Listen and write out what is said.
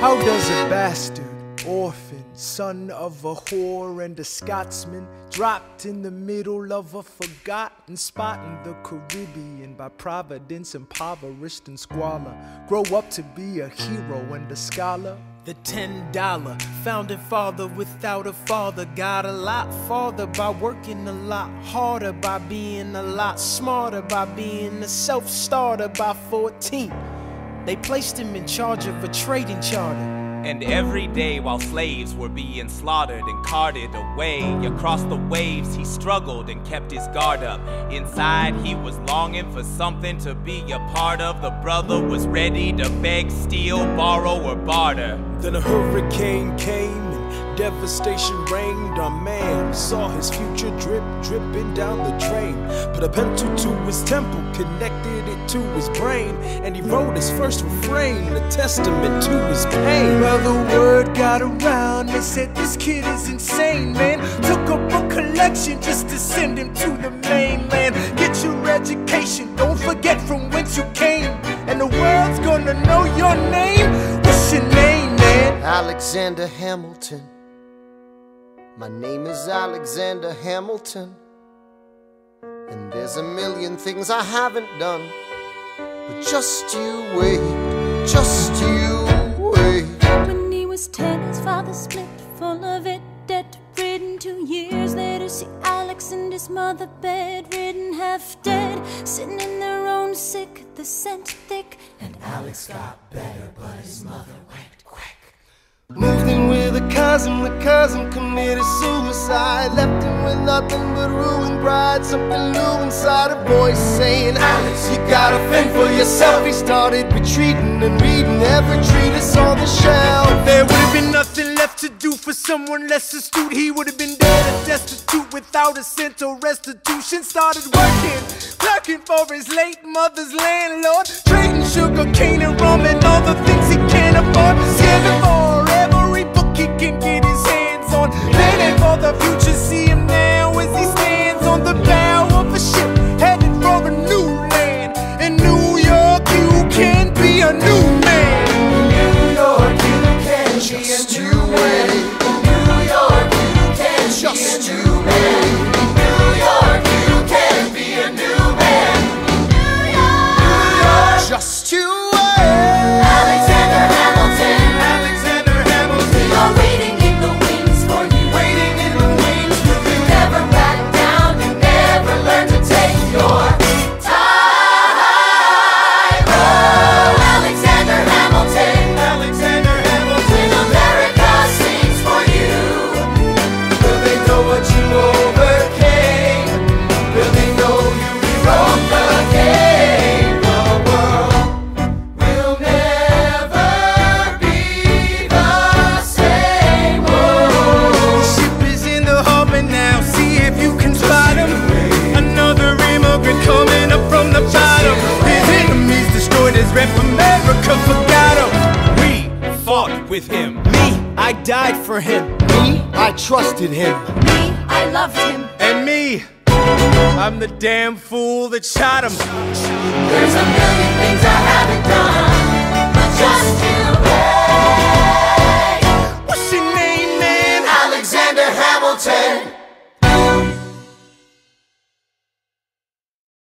How does a bastard, orphan, son of a whore and a Scotsman, dropped in the middle of a forgotten spot in the Caribbean by providence, impoverished and squalor, grow up to be a hero and a scholar? The ten dollar founding father without a father got a lot farther by working a lot harder, by being a lot smarter, by being a self starter by 14. They placed him in charge of a trading charter. And every day while slaves were being slaughtered and carted away across the waves, he struggled and kept his guard up. Inside, he was longing for something to be a part of. The brother was ready to beg, steal, borrow, or barter. Then a hurricane came and devastation reigned. on man saw his future drip, dripping down the drain. Put a pencil to his temple, connected it to his brain, and he wrote his first refrain, a testament to his pain. Well, the word got around, they said this kid is insane, man. Took up a collection just to send him to the mainland. Get your education, don't forget from whence you came, and the world's gonna know your name. What's your name, man? Alexander Hamilton. My name is Alexander Hamilton. And there's a million things I haven't done. But just you wait, just you wait. When he was ten, his father split, full of it, debt ridden. Two years later, see Alex and his mother bedridden, half dead, sitting in their own sick, the scent thick. And Alex got better, but his mother went quick. Moved in with a cousin, the cousin committed suicide. Left him with nothing but ruined pride. Something new inside a voice saying, Alex, you gotta fend for yourself. He started retreating and reading every treatise on the shelf. There would have been nothing left to do for someone less astute. He would have been dead and destitute without a cent or restitution. Started working, clerking for his late mother's landlord, trading sugar cane and rum and all the things he can't afford. Scamming with him. Me, I died for him. me, I trusted him. Me, I loved him. And me, I'm the damn fool that shot him. There's a million things I haven't done, but just you